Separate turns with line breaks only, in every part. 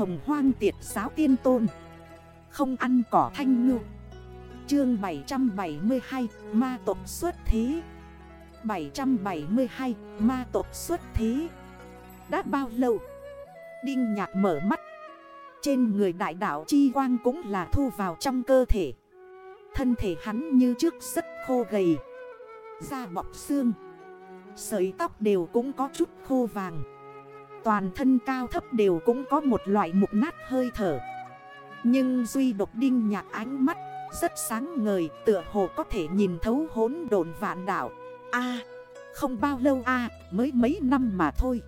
hồng hoang tiệt giáo tiên tôn. Không ăn cỏ thanh ngư. Chương 772 ma tộc xuất thí 772 ma tộc xuất thí Đã bao lâu? Đinh nhạc mở mắt. Trên người đại đảo chi quang cũng là thu vào trong cơ thể. Thân thể hắn như trước rất khô gầy. Da bọc xương. Sợi tóc đều cũng có chút khô vàng. Toàn thân cao thấp đều cũng có một loại mục nát hơi thở. Nhưng duy độc đinh nhạc ánh mắt, Rất sáng ngời, tựa hồ có thể nhìn thấu hốn độn vạn đảo a, không bao lâu a, mới mấy năm mà thôi.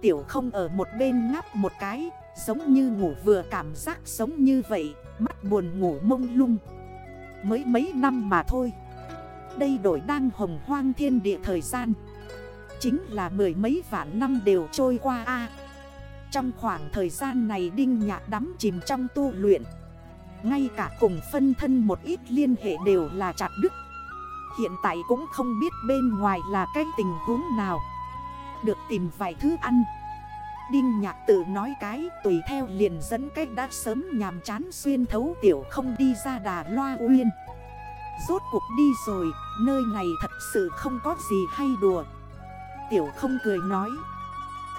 Tiểu không ở một bên ngáp một cái, Giống như ngủ vừa, cảm giác giống như vậy, Mắt buồn ngủ mông lung. Mới mấy năm mà thôi. Đây đổi đang hồng hoang thiên địa thời gian. Chính là mười mấy vạn năm đều trôi qua a. Trong khoảng thời gian này Đinh Nhạc đắm chìm trong tu luyện. Ngay cả cùng phân thân một ít liên hệ đều là chặt đứt. Hiện tại cũng không biết bên ngoài là cái tình huống nào. Được tìm vài thứ ăn. Đinh nhạc tự nói cái tùy theo liền dẫn cách đã sớm nhàm chán xuyên thấu tiểu không đi ra đà loa uyên. Rốt cuộc đi rồi, nơi này thật sự không có gì hay đùa. Tiểu không cười nói.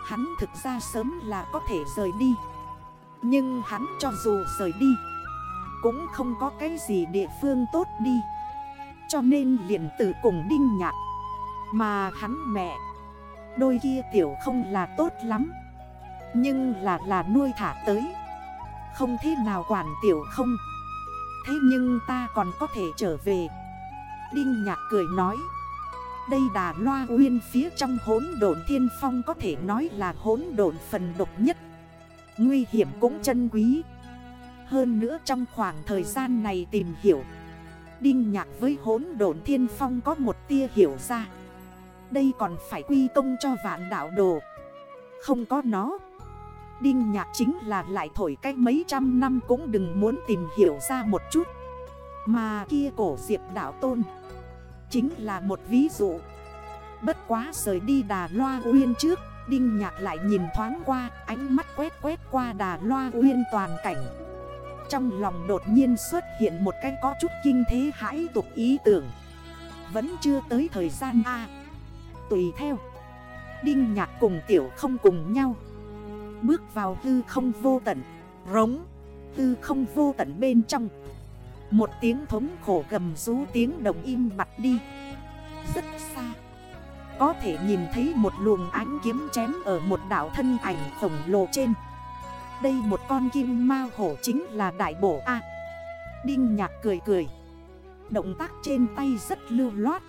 Hắn thực ra sớm là có thể rời đi. Nhưng hắn cho dù rời đi, Cũng không có cái gì địa phương tốt đi. Cho nên liền tử cùng đinh nhạc Mà hắn mẹ, Đôi kia tiểu không là tốt lắm. Nhưng là là nuôi thả tới. Không thế nào quản tiểu không. Thế nhưng ta còn có thể trở về. Đinh nhạc cười nói đây đà loa uyên phía trong hốn độn thiên phong có thể nói là hốn độn phần độc nhất. Nguy hiểm cũng chân quý. Hơn nữa trong khoảng thời gian này tìm hiểu, Đinh nhạc với hốn độn thiên phong có một tia hiểu ra. Đây còn phải quy công cho vạn đạo đồ. Không có nó, Đinh nhạc chính là lại thổi cách mấy trăm năm cũng đừng muốn tìm hiểu ra một chút. Mà kia cổ diệp đảo tôn Chính là một ví dụ. Bất quá rời đi đà loa uyên trước, Đinh nhạc lại nhìn thoáng qua, Ánh mắt quét quét qua đà loa uyên toàn cảnh. Trong lòng đột nhiên xuất hiện một cái có chút kinh thế hãi tục ý tưởng. Vẫn chưa tới thời gian A. Tùy theo, Đinh nhạc cùng tiểu không cùng nhau. Bước vào hư không vô tận, Rống, Hư không vô tận bên trong một tiếng thống khổ gầm rú tiếng đồng im bặt đi. Rất xa. Có thể nhìn thấy một luồng ánh kiếm chém ở một đảo thân ảnh khổng lồ trên. Đây một con kim ma hổ chính là đại bổ A. Đinh nhạc cười cười. Động tác trên tay rất lưu loát.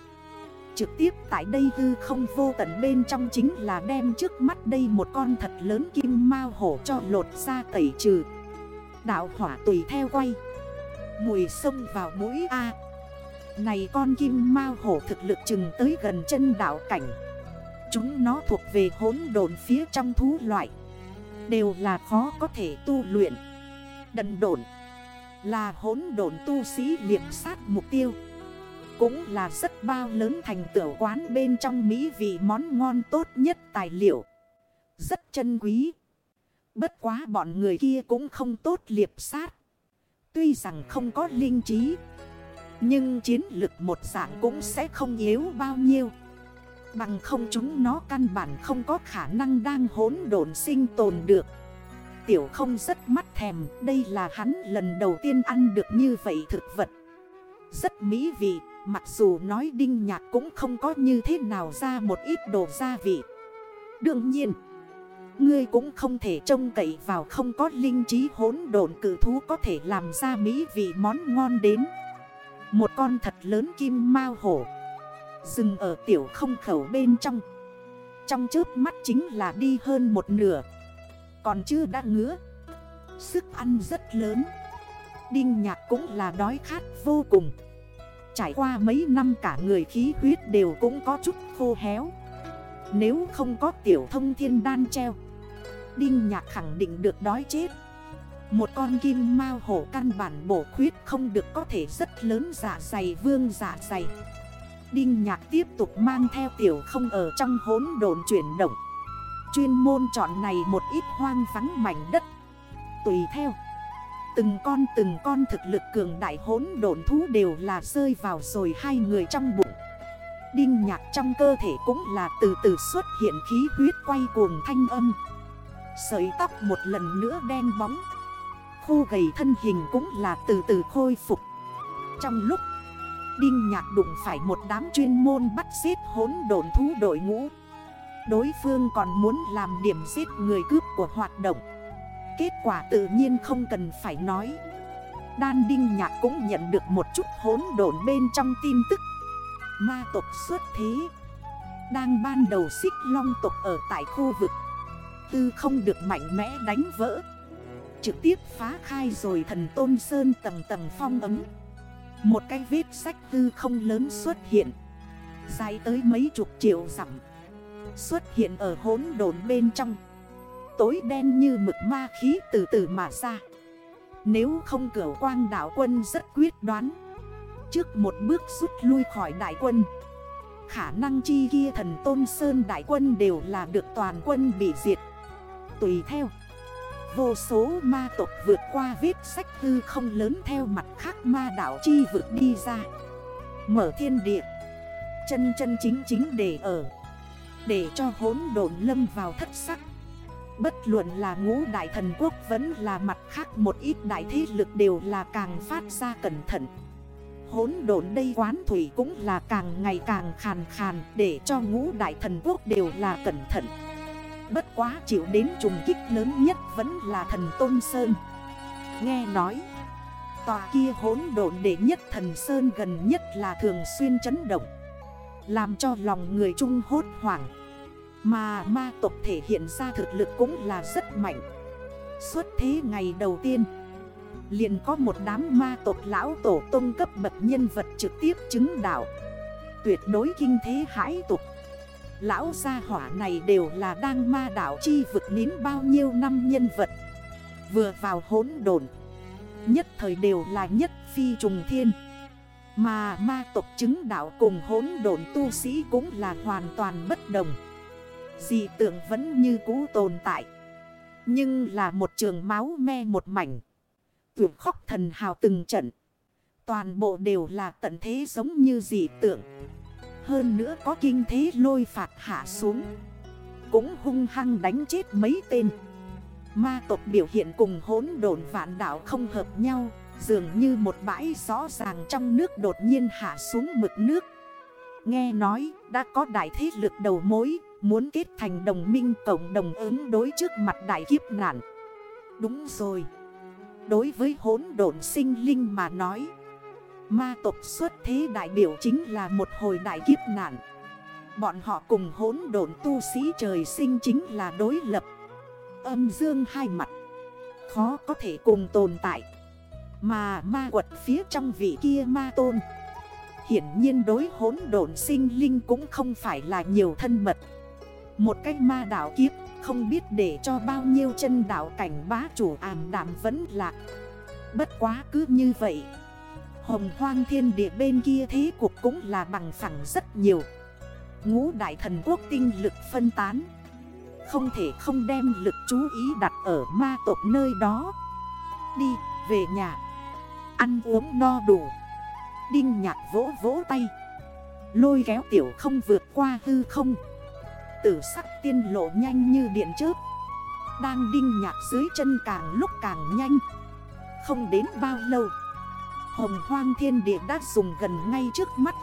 Trực tiếp tại đây hư không vô tận bên trong chính là đem trước mắt đây một con thật lớn kim ma hổ cho lột ra tẩy trừ. Đạo hỏa tùy theo quay. Mùi sông vào mũi A. Này con kim mao hổ thực lực chừng tới gần chân đảo cảnh. Chúng nó thuộc về hốn đồn phía trong thú loại. Đều là khó có thể tu luyện. Đần đồn Là hốn đồn tu sĩ liệp sát mục tiêu. Cũng là rất bao lớn thành tửu quán bên trong mỹ vì món ngon tốt nhất tài liệu. Rất chân quý. Bất quá bọn người kia cũng không tốt liệp sát. Tuy rằng không có linh trí, Nhưng chiến lực một dạng cũng sẽ không yếu bao nhiêu. Bằng không chúng nó căn bản không có khả năng đang hốn độn sinh tồn được. Tiểu không rất mắt thèm, Đây là hắn lần đầu tiên ăn được như vậy thực vật. Rất mỹ vị, Mặc dù nói đinh nhạc cũng không có như thế nào ra một ít đồ gia vị. Đương nhiên Ngươi cũng không thể trông cậy vào không có linh trí hỗn độn cử thú có thể làm ra mỹ vị món ngon đến. Một con thật lớn kim mao hổ, Dừng ở tiểu không khẩu bên trong. Trong trước mắt chính là đi hơn một nửa, Còn chưa đã ngứa. Sức ăn rất lớn, Đinh nhạc cũng là đói khát vô cùng. Trải qua mấy năm cả người khí huyết đều cũng có chút khô héo. Nếu không có tiểu thông thiên đan treo Đinh nhạc khẳng định được đói chết. Một con kim mao hổ căn bản bổ khuyết không được có thể rất lớn dạ dày vương dạ dày. Đinh nhạc tiếp tục mang theo tiểu không ở trong hốn đồn chuyển động. Chuyên môn chọn này một ít hoang vắng mảnh đất. Tùy theo, Từng con từng con thực lực cường đại hốn đồn thú đều là rơi vào rồi hai người trong bụng. Đinh nhạc trong cơ thể cũng là từ từ xuất hiện khí huyết quay cuồng thanh âm. Sợi tóc một lần nữa đen bóng. Khô gầy thân hình cũng là từ từ khôi phục. Trong lúc, Đinh nhạc đụng phải một đám chuyên môn bắt giết hốn độn thú đội ngũ. Đối phương còn muốn làm điểm giết người cướp của hoạt động. Kết quả tự nhiên không cần phải nói. Đan Đinh Nhạc cũng nhận được một chút hốn độn bên trong tin tức. Ma tộc xuất thế. Đang ban đầu xích long tộc ở tại khu vực. Tư không được mạnh mẽ đánh vỡ. Trực tiếp phá khai rồi thần tôn sơn tầng tầng phong ấm. Một cái vết sách tư không lớn xuất hiện. Dài tới mấy chục triệu dặm. Xuất hiện ở hốn đồn bên trong. Tối đen như mực ma khí từ từ mà ra. Nếu không cửa quang đảo quân rất quyết đoán. Trước một bước rút lui khỏi đại quân. Khả năng chi kia thần Tôn Sơn đại quân đều là được toàn quân bị diệt. Tùy theo. Vô số ma tộc vượt qua vết sách hư không lớn theo mặt khác ma đảo chi vượt đi ra. Mở thiên địa. Chân chân chính chính để ở. Để cho hốn đồn lâm vào thất sắc. Bất luận là ngũ đại thần quốc vẫn là mặt khác một ít đại thế lực đều là càng phát ra cẩn thận. Hốn đồn đây quán thủy cũng là càng ngày càng khàn khàn Để cho ngũ đại thần quốc đều là cẩn thận. Bất quá chịu đến trùng kích lớn nhất vẫn là thần Tôn Sơn. Nghe nói, Tòa kia hốn độn đệ nhất thần Sơn gần nhất là thường xuyên chấn động, Làm cho lòng người Trung hốt hoảng. Mà ma tộc thể hiện ra thực lực cũng là rất mạnh. Suốt thế ngày đầu tiên, liền có một đám ma tộc lão tổ tông cấp bậc nhân vật trực tiếp chứng đạo. Tuyệt đối kinh thế hãi tục. Lão gia hỏa này đều là đang ma đảo chi vực nín bao nhiêu năm nhân vật. Vừa vào hốn đồn Nhất thời đều là nhất phi trùng thiên. Mà ma tộc chứng đạo cùng hốn đồn tu sĩ cũng là hoàn toàn bất đồng. Dị tượng vẫn như cũ tồn tại, Nhưng là một trường máu me một mảnh. Tuyệt khóc thần hào từng trận, Toàn bộ đều là tận thế giống như dị tượng hơn nữa có kinh thế lôi phạt hạ xuống. Cũng hung hăng đánh chết mấy tên. Ma tộc biểu hiện cùng hốn đồn vạn đảo không hợp nhau, Dường như một bãi rõ ràng trong nước đột nhiên hạ xuống mực nước. Nghe nói, đã có đại thế lực đầu mối, Muốn kết thành đồng minh cộng đồng ứng đối trước mặt đại kiếp nạn. Đúng rồi. Đối với hốn độn sinh linh mà nói Ma tộc xuất thế đại biểu chính là một hồi đại kiếp nạn. Bọn họ cùng hỗn độn tu sĩ trời sinh chính là đối lập. Âm dương hai mặt, Khó có thể cùng tồn tại. Mà ma quật phía trong vị kia ma tôn, Hiển nhiên đối hỗn độn sinh linh cũng không phải là nhiều thân mật. Một cách ma đảo kiếp, Không biết để cho bao nhiêu chân đảo cảnh bá chủ ảm đảm vẫn lạc. Bất quá cứ như vậy Hồng hoang thiên địa bên kia thế cuộc cũng là bằng phẳng rất nhiều. Ngũ đại thần quốc tinh lực phân tán. Không thể không đem lực chú ý đặt ở ma tộc nơi đó. Đi, về nhà. Ăn uống no đủ. Đinh nhạc vỗ vỗ tay. Lôi kéo tiểu không vượt qua hư không. Tử sắc tiên lộ nhanh như điện chớp. Đang đinh nhạc dưới chân càng lúc càng nhanh. Không đến bao lâu Hồng hoang thiên địa đã dùng gần ngay trước mắt.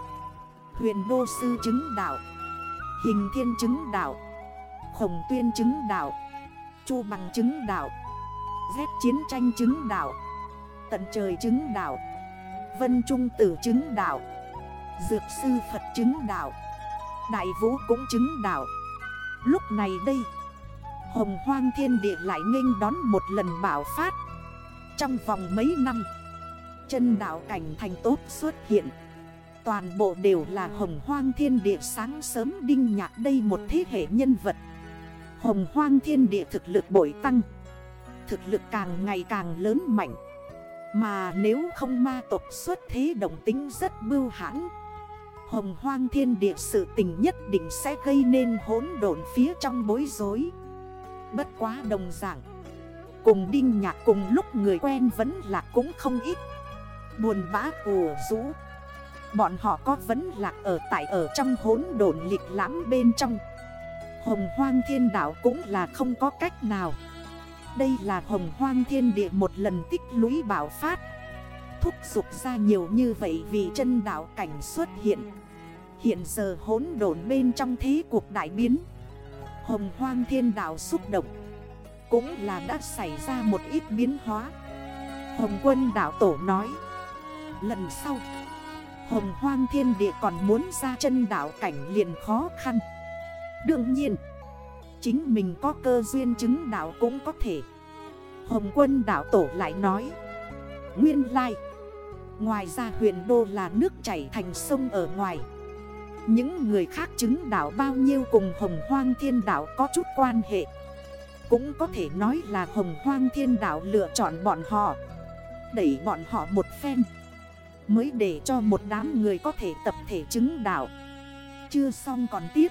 Huyền đô sư chứng đạo, Hình thiên chứng đạo, Khổng tuyên chứng đạo, Chu bằng chứng đạo Vết chiến tranh chứng đạo, Tận trời chứng đạo, Vân trung tử chứng đạo, Dược sư Phật chứng đạo, Đại vũ cũng chứng đạo. Lúc này đây, Hồng hoang thiên địa lại nghênh đón một lần bảo phát. Trong vòng mấy năm Chân đảo cảnh thành tốt xuất hiện. Toàn bộ đều là hồng hoang thiên địa sáng sớm đinh nhạc đây một thế hệ nhân vật. Hồng hoang thiên địa thực lực bội tăng. Thực lực càng ngày càng lớn mạnh. Mà nếu không ma tộc xuất thế đồng tính rất bưu hãn, Hồng hoang thiên địa sự tình nhất định sẽ gây nên hỗn độn phía trong bối rối. Bất quá đồng dạng, Cùng Đinh Nhạc cùng lúc người quen vẫn là cũng không ít. Buồn bã ủ rũ. Bọn họ có vẫn lạc ở tại ở trong hốn đồn lịch lãm bên trong. Hồng hoang thiên đảo cũng là không có cách nào. Đây là hồng hoang thiên địa một lần tích lũy bảo phát. Thúc dục ra nhiều như vậy vì chân đảo cảnh xuất hiện. Hiện giờ hốn đồn bên trong thế cuộc đại biến. Hồng hoang thiên đảo xúc động. Cũng là đã xảy ra một ít biến hóa. Hồng quân đảo tổ nói. Lần sau. Hồng hoang thiên địa còn muốn ra chân đảo cảnh liền khó khăn. Đương nhiên, Chính mình có cơ duyên chứng đảo cũng có thể. Hồng quân đảo tổ lại nói, Nguyên lai, Ngoài ra huyền đô là nước chảy thành sông ở ngoài. Những người khác chứng đảo bao nhiêu cùng hồng hoang thiên đảo có chút quan hệ. Cũng có thể nói là hồng hoang thiên đảo lựa chọn bọn họ, Đẩy bọn họ một phen. Mới để cho một đám người có thể tập thể chứng đạo, Chưa xong còn tiếp.